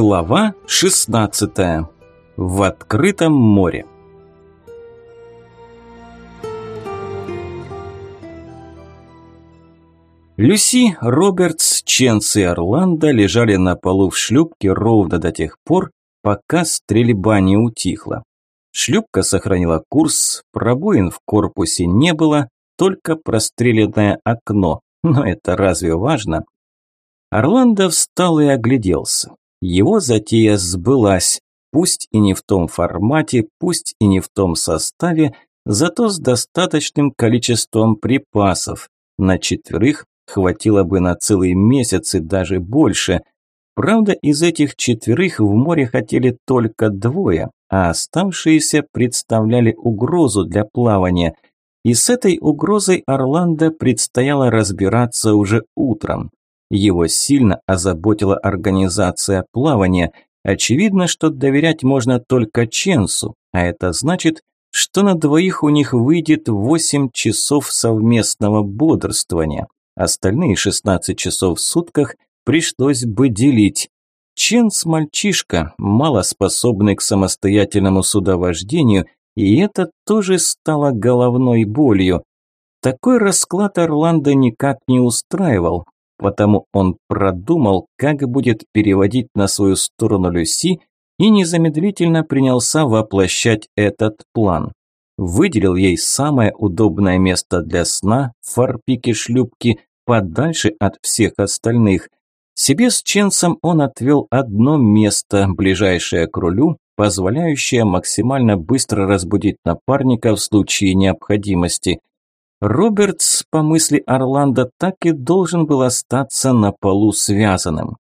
Глава 16. В открытом море. Люси, Робертс, Ченс и Орландо лежали на полу в шлюпке ровно до тех пор, пока стрельба не утихла. Шлюпка сохранила курс, пробоин в корпусе не было, только простреленное окно. Но это разве важно? Орландо встал и огляделся. Его затея сбылась, пусть и не в том формате, пусть и не в том составе, зато с достаточным количеством припасов. На четверых хватило бы на целый месяц и даже больше. Правда, из этих четверых в море хотели только двое, а оставшиеся представляли угрозу для плавания. И с этой угрозой Орландо предстояло разбираться уже утром. Его сильно озаботила организация плавания. Очевидно, что доверять можно только Ченсу, а это значит, что на двоих у них выйдет 8 часов совместного бодрствования. Остальные 16 часов в сутках пришлось бы делить. Ченс мальчишка, мало способный к самостоятельному судовождению, и это тоже стало головной болью. Такой расклад Орландо никак не устраивал, потому он продумал, как будет переводить на свою сторону Люси и незамедлительно принялся воплощать этот план. Выделил ей самое удобное место для сна в форпике шлюпки, подальше от всех остальных. Себе с Ченсом он отвел одно место, ближайшее к рулю, позволяющее максимально быстро разбудить напарника в случае необходимости. Робертс, по мысли Орландо, так и должен был остаться на полу связанным.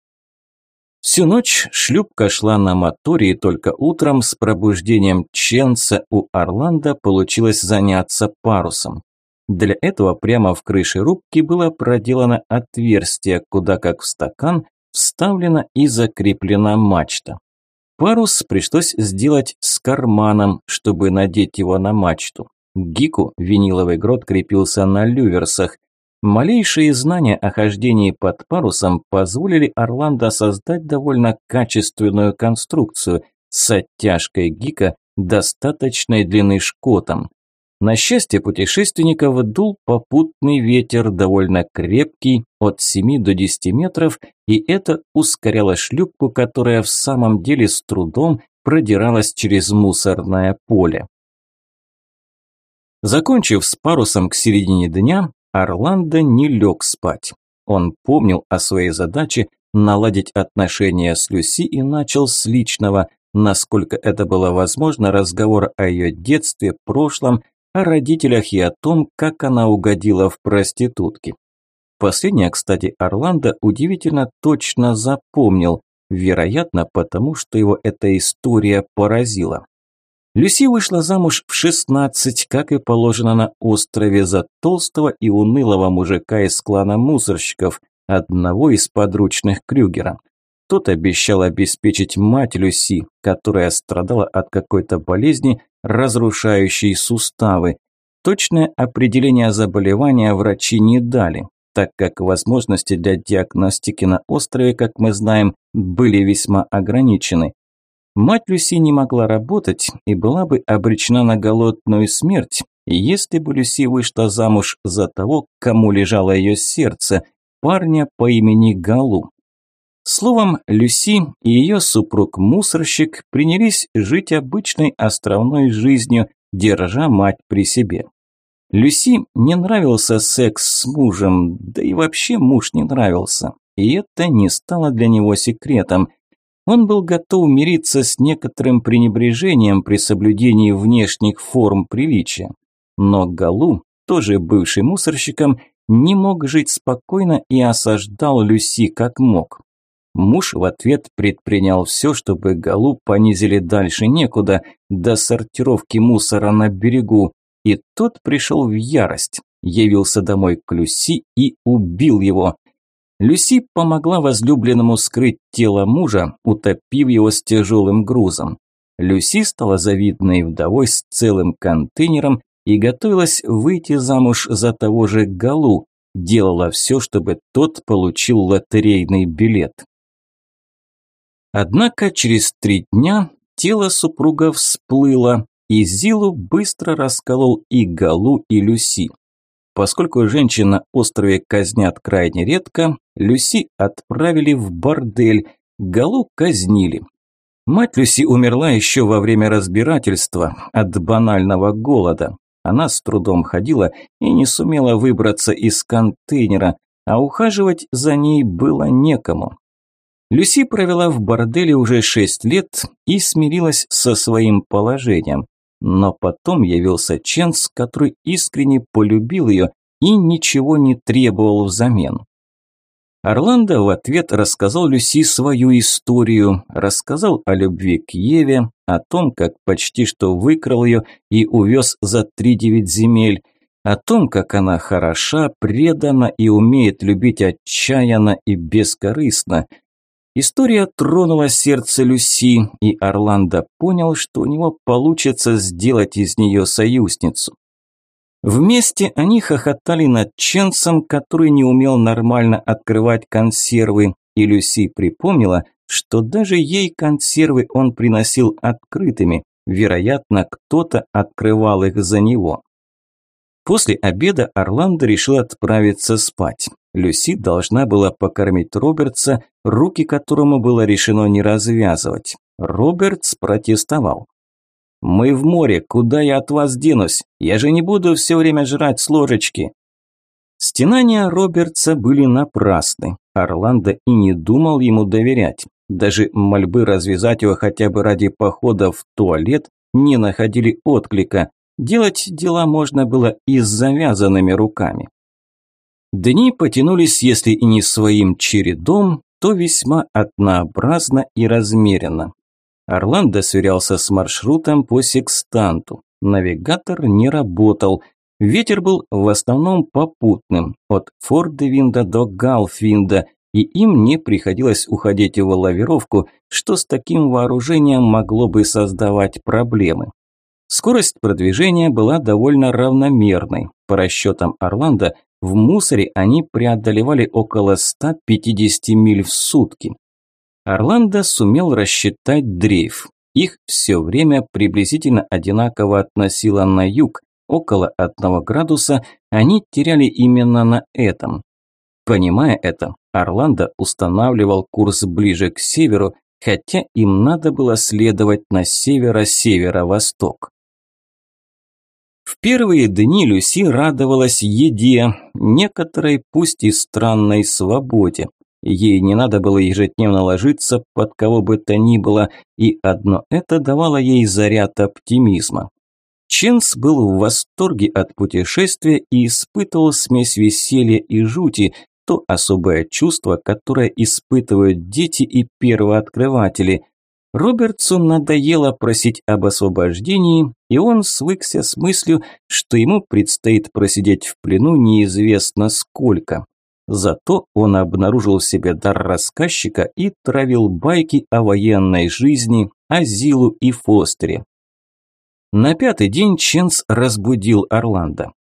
Всю ночь шлюпка шла на моторе, и только утром с пробуждением Ченса у Орландо получилось заняться парусом. Для этого прямо в крыше рубки было проделано отверстие, куда, как в стакан, вставлена и закреплена мачта. Парус пришлось сделать с карманом, чтобы надеть его на мачту. Гику виниловый грот крепился на люверсах. Малейшие знания о хождении под парусом позволили Орландо создать довольно качественную конструкцию с оттяжкой гика достаточной длины шкотом. На счастье путешественников дул попутный ветер, довольно крепкий, от 7 до 10 метров, и это ускоряло шлюпку, которая в самом деле с трудом продиралась через мусорное поле. Закончив с парусом к середине дня, Орландо не лег спать. Он помнил о своей задаче наладить отношения с Люси и начал с личного, насколько это было возможно, разговор о ее детстве, прошлом, о родителях и о том, как она угодила в проститутки. Последнее, кстати, Орландо удивительно точно запомнил, вероятно, потому что его эта история поразила. Люси вышла замуж в 16, как и положено на острове, за толстого и унылого мужика из клана мусорщиков, одного из подручных Крюгера. Тот обещал обеспечить мать Люси, которая страдала от какой-то болезни, разрушающей суставы. Точное определение заболевания врачи не дали, так как возможности для диагностики на острове, как мы знаем, были весьма ограничены. Мать Люси не могла работать и была бы обречена на голодную смерть, если бы Люси вышла замуж за того, кому лежало ее сердце, парня по имени Галу. Словом, Люси и ее супруг-мусорщик принялись жить обычной островной жизнью, держа мать при себе. Люси не нравился секс с мужем, да и вообще муж не нравился. И это не стало для него секретом – он был готов мириться с некоторым пренебрежением при соблюдении внешних форм приличия. Но Галу, тоже бывший мусорщиком, не мог жить спокойно и осаждал Люси как мог. Муж в ответ предпринял все, чтобы Галу понизили дальше некуда, до сортировки мусора на берегу, и тот пришел в ярость, явился домой к Люси и убил его. Люси помогла возлюбленному скрыть тело мужа, утопив его с тяжелым грузом. Люси стала завидной вдовой с целым контейнером и готовилась выйти замуж за того же Галу, делала все, чтобы тот получил лотерейный билет. Однако через три дня тело супруга всплыло, и Зилу быстро расколол и Галу, и Люси. Поскольку женщин на острове казнят крайне редко, Люси отправили в бордель, Галу казнили. Мать Люси умерла еще во время разбирательства от банального голода. Она с трудом ходила и не сумела выбраться из контейнера, а ухаживать за ней было некому. Люси провела в борделе уже шесть лет и смирилась со своим положением. Но потом явился Ченс, который искренне полюбил ее и ничего не требовал взамен. Орландо в ответ рассказал Люси свою историю, рассказал о любви к Еве, о том, как почти что выкрал ее и увез за три девять земель, о том, как она хороша, предана и умеет любить отчаянно и бескорыстно – История тронула сердце Люси, и Орландо понял, что у него получится сделать из нее союзницу. Вместе они хохотали над Ченсом, который не умел нормально открывать консервы, и Люси припомнила, что даже ей консервы он приносил открытыми, вероятно, кто-то открывал их за него. После обеда Орландо решил отправиться спать. Люси должна была покормить Робертса, руки которому было решено не развязывать. Робертс протестовал. «Мы в море, куда я от вас денусь? Я же не буду все время жрать с ложечки». Стенания Робертса были напрасны. Орландо и не думал ему доверять. Даже мольбы развязать его хотя бы ради похода в туалет не находили отклика. Делать дела можно было и с завязанными руками. Дни потянулись, если и не своим чередом, то весьма однообразно и размеренно. Орландо сверялся с маршрутом по секстанту. Навигатор не работал. Ветер был в основном попутным, от Фордевинда до Галфвинда, и им не приходилось уходить в лавировку, что с таким вооружением могло бы создавать проблемы. Скорость продвижения была довольно равномерной. По расчетам Орландо, в мусоре они преодолевали около 150 миль в сутки. Орландо сумел рассчитать дрейф. Их все время приблизительно одинаково относило на юг, около одного градуса, они теряли именно на этом. Понимая это, Орландо устанавливал курс ближе к северу, хотя им надо было следовать на северо-северо-восток. В первые дни Люси радовалась еде, некоторой, пусть и странной свободе. Ей не надо было ежедневно ложиться под кого бы то ни было, и одно это давало ей заряд оптимизма. Ченс был в восторге от путешествия и испытывал смесь веселья и жути, то особое чувство, которое испытывают дети и первооткрыватели – Робертсу надоело просить об освобождении, и он свыкся с мыслью, что ему предстоит просидеть в плену неизвестно сколько. Зато он обнаружил в себе дар рассказчика и травил байки о военной жизни, о Зилу и Фостере. На пятый день Ченс разбудил Орландо.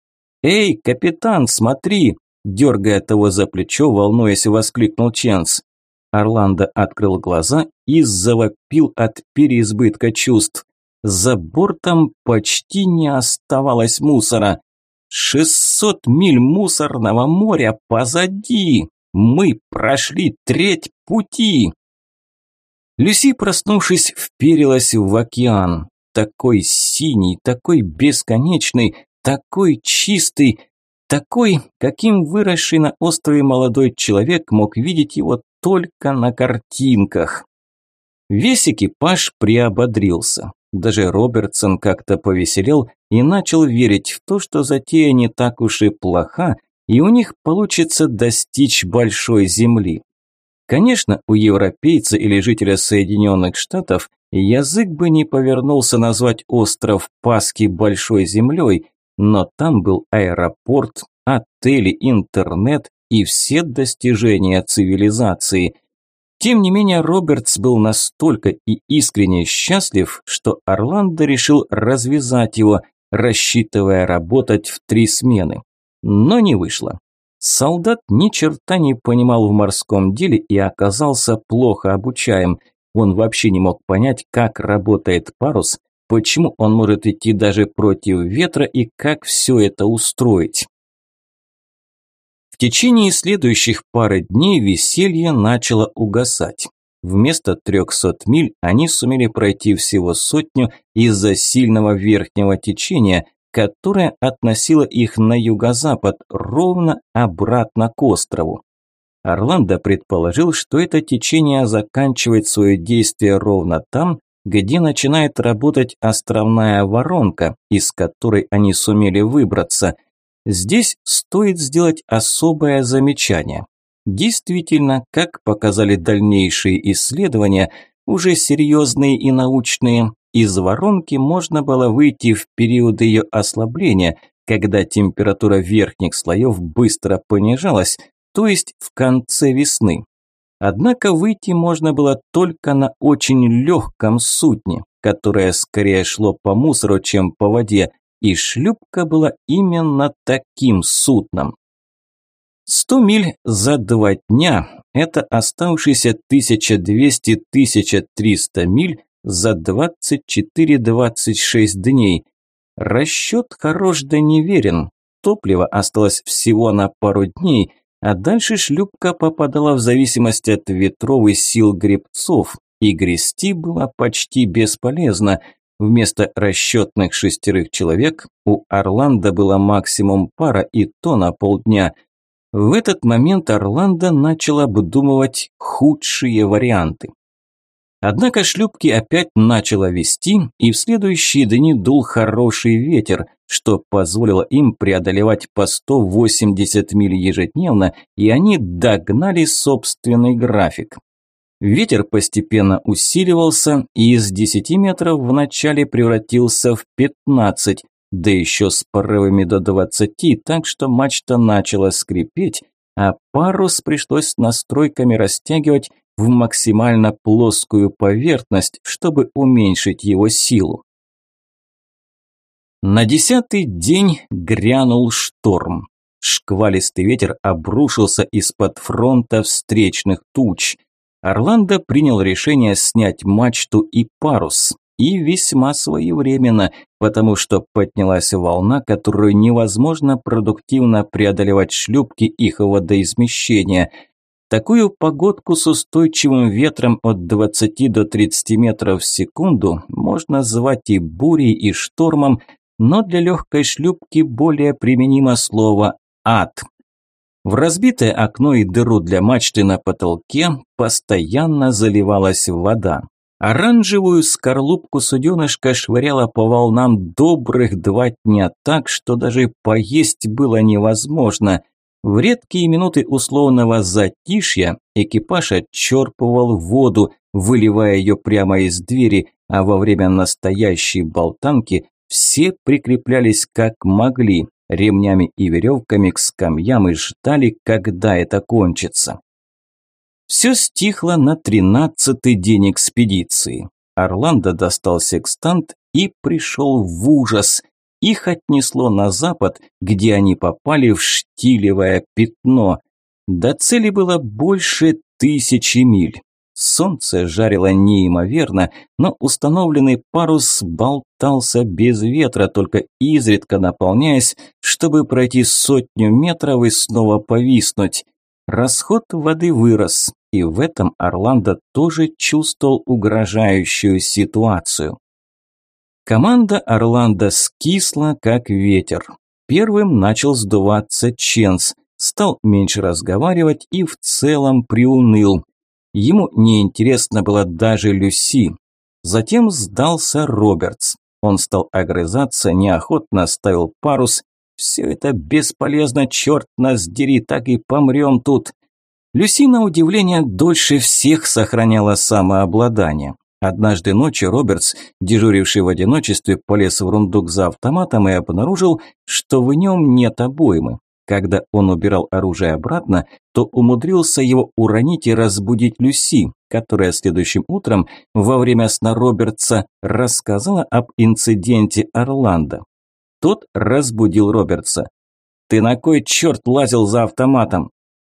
«Эй, капитан, смотри!» Дергая того за плечо, волнуясь, воскликнул Ченс. Орландо открыл глаза и завопил от переизбытка чувств. За бортом почти не оставалось мусора. «Шестьсот миль мусорного моря позади! Мы прошли треть пути!» Люси, проснувшись, вперилась в океан. Такой синий, такой бесконечный, такой чистый, такой, каким выросший на острове молодой человек мог видеть его только на картинках. Весь экипаж приободрился. Даже Робертсон как-то повеселел и начал верить в то, что затея не так уж и плоха, и у них получится достичь большой земли. Конечно, у европейца или жителя Соединенных Штатов язык бы не повернулся назвать остров Пасхи большой землей, но там был аэропорт, отели, интернет, и все достижения цивилизации. Тем не менее, Робертс был настолько и искренне счастлив, что Орландо решил развязать его, рассчитывая работать в три смены. Но не вышло. Солдат ни черта не понимал в морском деле и оказался плохо обучаем. Он вообще не мог понять, как работает парус, почему он может идти даже против ветра и как все это устроить. В течение следующих пары дней веселье начало угасать. Вместо 300 миль они сумели пройти всего сотню из-за сильного верхнего течения, которое относило их на юго-запад, ровно обратно к острову. Орландо предположил, что это течение заканчивает свое действие ровно там, где начинает работать островная воронка, из которой они сумели выбраться. Здесь стоит сделать особое замечание. Действительно, как показали дальнейшие исследования, уже серьезные и научные, из воронки можно было выйти в период ее ослабления, когда температура верхних слоев быстро понижалась, то есть в конце весны. Однако выйти можно было только на очень легком судне, которое скорее шло по мусору, чем по воде, и шлюпка была именно таким судном. Сто миль за два дня – это оставшиеся 1200-1300 миль за 24-26 дней. Расчет хорош да неверен. Топлива осталось всего на пару дней, а дальше шлюпка попадала в зависимости от ветров и сил гребцов, и грести было почти бесполезно. Вместо расчетных шестерых человек у Орландо было максимум пара и то на полдня – в этот момент Орландо начал обдумывать худшие варианты. Однако шлюпки опять начало вести, и в следующие дни дул хороший ветер, что позволило им преодолевать по 180 миль ежедневно, и они догнали собственный график. Ветер постепенно усиливался и из 10 метров вначале превратился в 15, да еще с порывами до 20, так что мачта начала скрипеть, а парус пришлось настройками растягивать в максимально плоскую поверхность, чтобы уменьшить его силу. На десятый день грянул шторм. Шквалистый ветер обрушился из-под фронта встречных туч. Орландо принял решение снять мачту и парус и весьма своевременно, потому что поднялась волна, которую невозможно продуктивно преодолевать шлюпки их водоизмещения. Такую погодку с устойчивым ветром от 20 до 30 метров в секунду можно звать и бурей, и штормом, но для легкой шлюпки более применимо слово «ад». В разбитое окно и дыру для мачты на потолке постоянно заливалась вода. Оранжевую скорлупку суденышка швыряла по волнам добрых два дня так, что даже поесть было невозможно. В редкие минуты условного затишья экипаж отчерпывал воду, выливая ее прямо из двери, а во время настоящей болтанки все прикреплялись как могли, ремнями и веревками к скамьям и ждали, когда это кончится. Все стихло на тринадцатый день экспедиции. Орландо достал секстант и пришел в ужас. Их отнесло на запад, где они попали в штилевое пятно. До цели было больше тысячи миль. Солнце жарило неимоверно, но установленный парус болтался без ветра, только изредка наполняясь, чтобы пройти сотню метров и снова повиснуть. Расход воды вырос, и в этом Орландо тоже чувствовал угрожающую ситуацию. Команда Орландо скисла, как ветер. Первым начал сдуваться Ченс, стал меньше разговаривать и в целом приуныл. Ему неинтересно было даже Люси. Затем сдался Робертс. Он стал огрызаться, неохотно ставил парус все это бесполезно, черт нас дери, так и помрем тут. Люси, на удивление, дольше всех сохраняла самообладание. Однажды ночью Робертс, дежуривший в одиночестве, полез в рундук за автоматом и обнаружил, что в нем нет обоймы. Когда он убирал оружие обратно, то умудрился его уронить и разбудить Люси, которая следующим утром во время сна Робертса рассказала об инциденте Орландо. Тот разбудил Робертса. «Ты на кой черт лазил за автоматом?»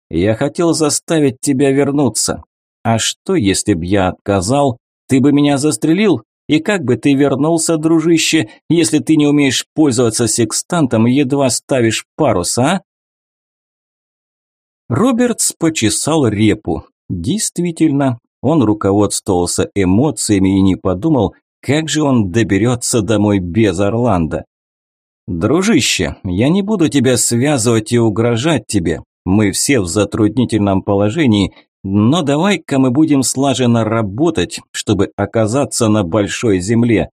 «Я хотел заставить тебя вернуться». А что, если б я отказал? Ты бы меня застрелил? И как бы ты вернулся, дружище, если ты не умеешь пользоваться секстантом и едва ставишь парус, а? Робертс почесал репу. Действительно, он руководствовался эмоциями и не подумал, как же он доберется домой без Орландо. «Дружище, я не буду тебя связывать и угрожать тебе. Мы все в затруднительном положении, но давай-ка мы будем слаженно работать, чтобы оказаться на большой земле.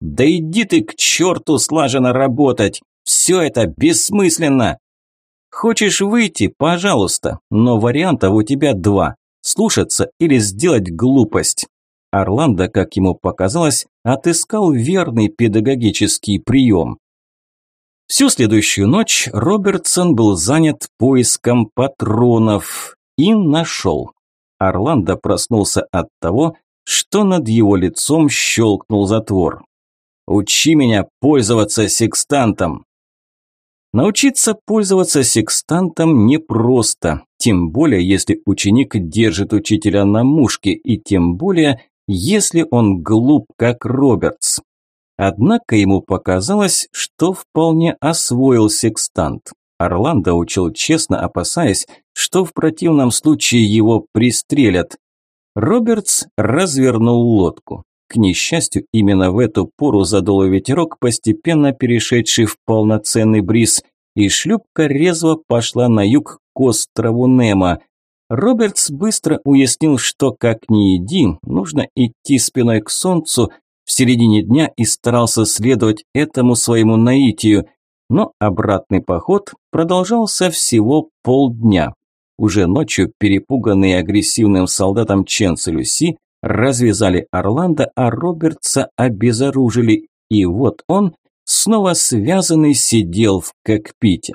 Да иди ты к черту слаженно работать! Все это бессмысленно! Хочешь выйти, пожалуйста, но вариантов у тебя два – слушаться или сделать глупость. Орландо, как ему показалось, отыскал верный педагогический прием. Всю следующую ночь Робертсон был занят поиском патронов и нашел. Орландо проснулся от того, что над его лицом щелкнул затвор. «Учи меня пользоваться секстантом!» Научиться пользоваться секстантом непросто, тем более если ученик держит учителя на мушке, и тем более если он глуп, как Робертс. Однако ему показалось, что вполне освоил секстант. Орландо учил честно, опасаясь, что в противном случае его пристрелят. Робертс развернул лодку. К несчастью, именно в эту пору задул ветерок, постепенно перешедший в полноценный бриз, и шлюпка резво пошла на юг к острову Немо. Робертс быстро уяснил, что как ни иди, нужно идти спиной к солнцу, в середине дня и старался следовать этому своему наитию, но обратный поход продолжался всего полдня. Уже ночью перепуганные агрессивным солдатом Ченс Люси развязали Орландо, а Робертса обезоружили, и вот он, снова связанный, сидел в кокпите.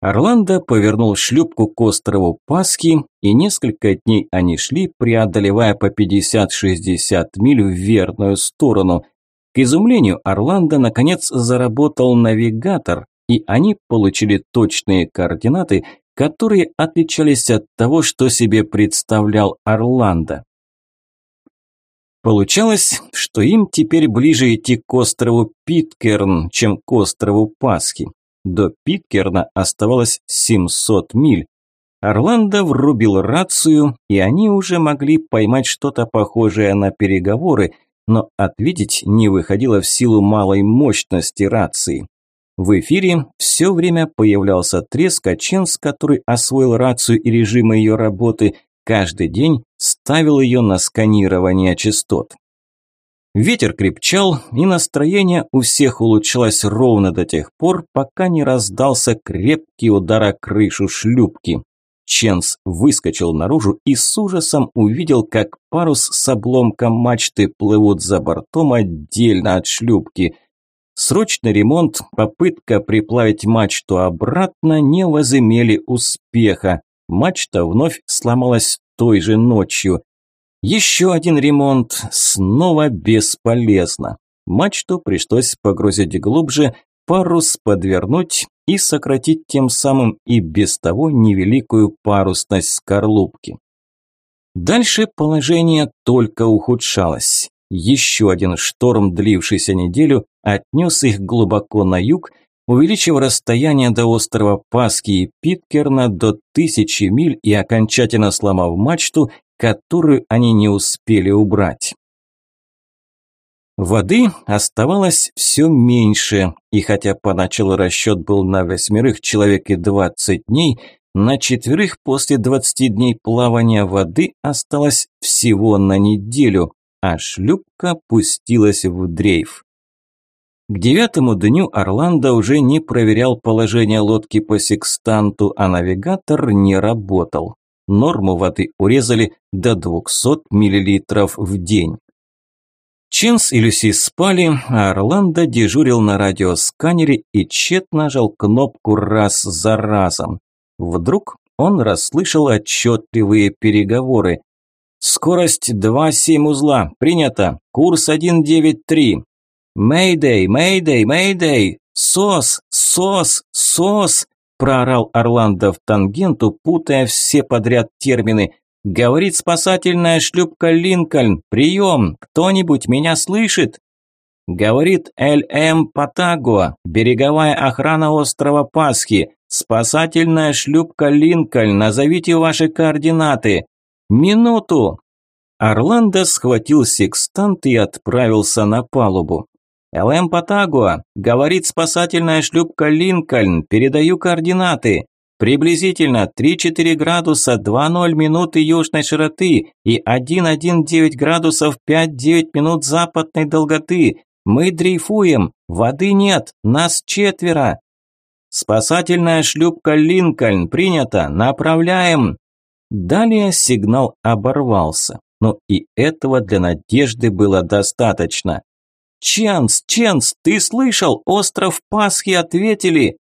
Орландо повернул шлюпку к острову Пасхи, и несколько дней они шли, преодолевая по 50-60 миль в верную сторону. К изумлению Орландо наконец заработал навигатор, и они получили точные координаты, которые отличались от того, что себе представлял Орландо. Получалось, что им теперь ближе идти к острову Питкерн, чем к острову Пасхи. До Питкерна оставалось 700 миль. Орландо врубил рацию, и они уже могли поймать что-то похожее на переговоры, но ответить не выходило в силу малой мощности рации. В эфире все время появлялся треск, Ченс, который освоил рацию и режимы ее работы, каждый день ставил ее на сканирование частот. Ветер крепчал, и настроение у всех улучшилось ровно до тех пор, пока не раздался крепкий удар о крышу шлюпки. Ченс выскочил наружу и с ужасом увидел, как парус с обломком мачты плывут за бортом отдельно от шлюпки. Срочный ремонт, попытка приплавить мачту обратно не возымели успеха. Мачта вновь сломалась той же ночью. Еще один ремонт, снова бесполезно. Мачту пришлось погрузить глубже, парус подвернуть и сократить тем самым и без того невеликую парусность скорлупки. Дальше положение только ухудшалось. Еще один шторм, длившийся неделю, отнес их глубоко на юг, увеличив расстояние до острова Паски и Питкерна до тысячи миль и окончательно сломав мачту которую они не успели убрать. Воды оставалось все меньше, и хотя поначалу расчет был на восьмерых человек и двадцать дней, на четверых после двадцати дней плавания воды осталось всего на неделю, а шлюпка пустилась в дрейф. К девятому дню Орландо уже не проверял положение лодки по секстанту, а навигатор не работал норму воды урезали до 200 мл в день. Ченс и Люси спали, а Орландо дежурил на радиосканере и тщетно нажал кнопку раз за разом. Вдруг он расслышал отчетливые переговоры. «Скорость 2,7 узла, принято, курс 1,93». «Мэйдэй, мэйдэй, мэйдэй! Сос, сос, сос!» проорал Орландо в тангенту, путая все подряд термины. Говорит спасательная шлюпка Линкольн. Прием! Кто-нибудь меня слышит? Говорит Л.М. Патагуа, береговая охрана острова Пасхи. Спасательная шлюпка Линкольн, назовите ваши координаты. Минуту. Орландо схватил секстант и отправился на палубу. «ЛМ Патагуа, говорит спасательная шлюпка Линкольн, передаю координаты. Приблизительно 3-4 градуса 2-0 минуты южной широты и 1-1-9 градусов 5-9 минут западной долготы. Мы дрейфуем, воды нет, нас четверо. Спасательная шлюпка Линкольн принята, направляем. Далее сигнал оборвался, но и этого для надежды было достаточно. «Ченс, Ченс, ты слышал? Остров Пасхи ответили!»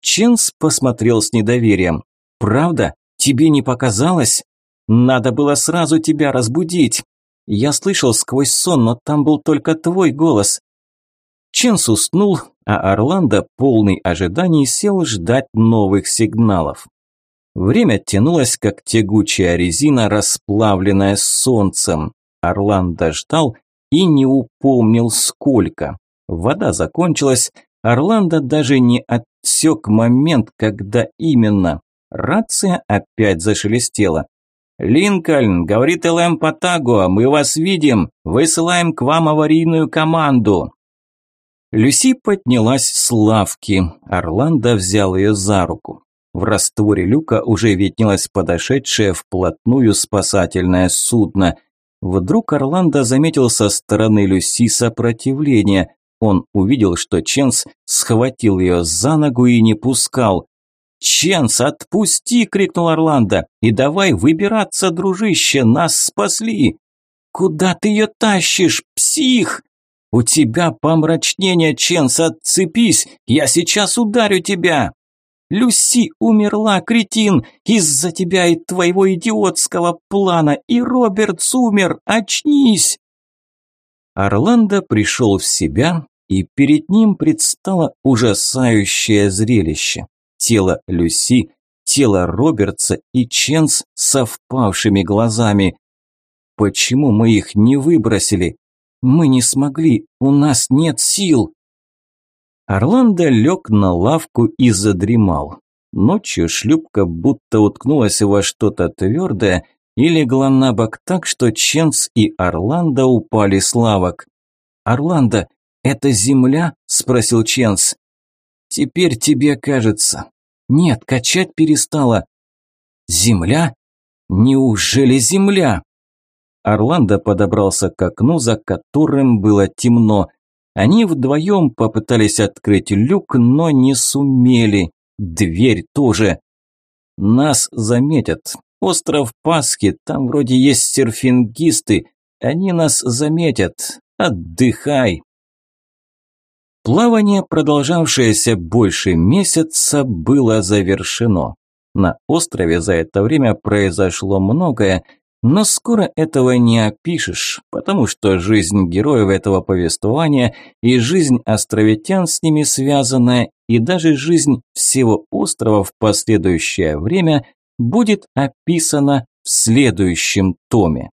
Ченс посмотрел с недоверием. «Правда? Тебе не показалось? Надо было сразу тебя разбудить. Я слышал сквозь сон, но там был только твой голос». Ченс уснул, а Орландо, полный ожиданий, сел ждать новых сигналов. Время тянулось, как тягучая резина, расплавленная солнцем. Орландо ждал и не упомнил сколько. Вода закончилась, Орландо даже не отсек момент, когда именно. Рация опять зашелестела. «Линкольн, – говорит ЛМ Патагуа, – мы вас видим, высылаем к вам аварийную команду». Люси поднялась с лавки, Орландо взял ее за руку. В растворе люка уже виднелось подошедшее вплотную спасательное судно. Вдруг Орландо заметил со стороны Люси сопротивление. Он увидел, что Ченс схватил ее за ногу и не пускал. «Ченс, отпусти!» – крикнул Орландо. «И давай выбираться, дружище, нас спасли!» «Куда ты ее тащишь, псих?» «У тебя помрачнение, Ченс, отцепись! Я сейчас ударю тебя!» «Люси умерла, кретин! Из-за тебя и твоего идиотского плана! И Робертс умер! Очнись!» Орландо пришел в себя и перед ним предстало ужасающее зрелище. Тело Люси, тело Робертса и Ченс со впавшими глазами. Почему мы их не выбросили? Мы не смогли, у нас нет сил. Орландо лег на лавку и задремал. Ночью шлюпка будто уткнулась во что-то твердое и легла на бок так, что Ченс и Орландо упали с лавок. «Орландо, «Это земля?» – спросил Ченс. «Теперь тебе кажется». «Нет, качать перестала». «Земля? Неужели земля?» Орландо подобрался к окну, за которым было темно. Они вдвоем попытались открыть люк, но не сумели. Дверь тоже. Нас заметят. Остров Пасхи, там вроде есть серфингисты. Они нас заметят. Отдыхай. Плавание, продолжавшееся больше месяца, было завершено. На острове за это время произошло многое, но скоро этого не опишешь, потому что жизнь героев этого повествования и жизнь островитян с ними связанная, и даже жизнь всего острова в последующее время будет описана в следующем томе.